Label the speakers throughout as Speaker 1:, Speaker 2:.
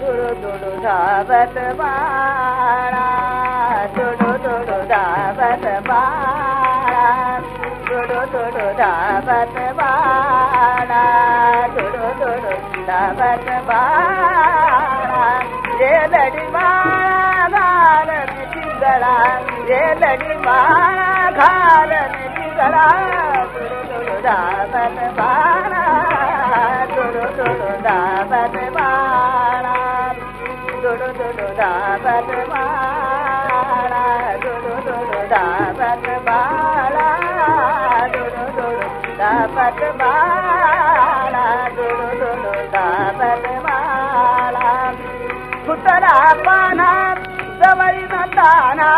Speaker 1: దుడు దుడు దావత బాళా దుడు దుడు దావత బాళా దుడు దుడు దావత బాళా దుడు దుడు దావత బాళా జేలడి మాళాలని తింగళ జేలడి మాళాలని తింగళ దుడు దుడు దావత బాళా दाबत बाळा दोडो दोडो दाबत बाळा दोडो दोडो दाबत बाळा दोडो दोडो दाबत बाळा दोडो दोडो दाबत बाळा फुटला पाना जवळ नताना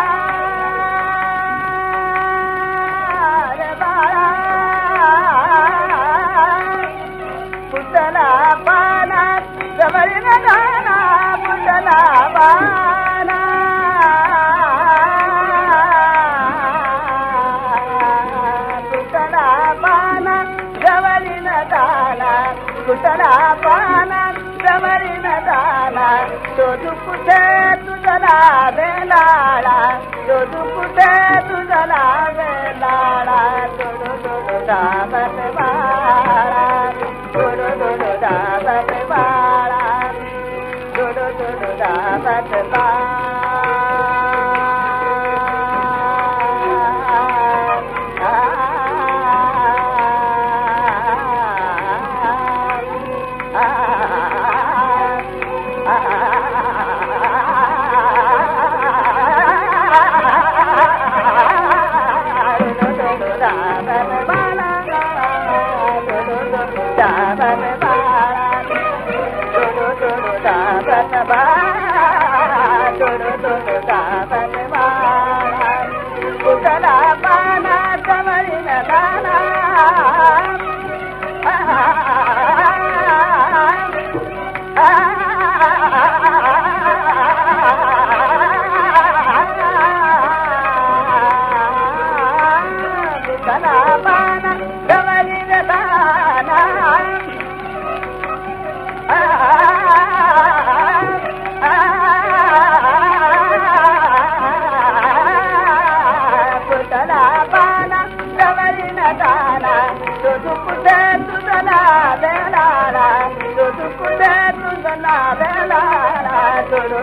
Speaker 1: دالا ڪجهه ننڍ مري نه دانا سوڌو ڪجهه تون ذرا با سوڌو ڪجهه تون ذرا ಸಾಗರ ಬಾ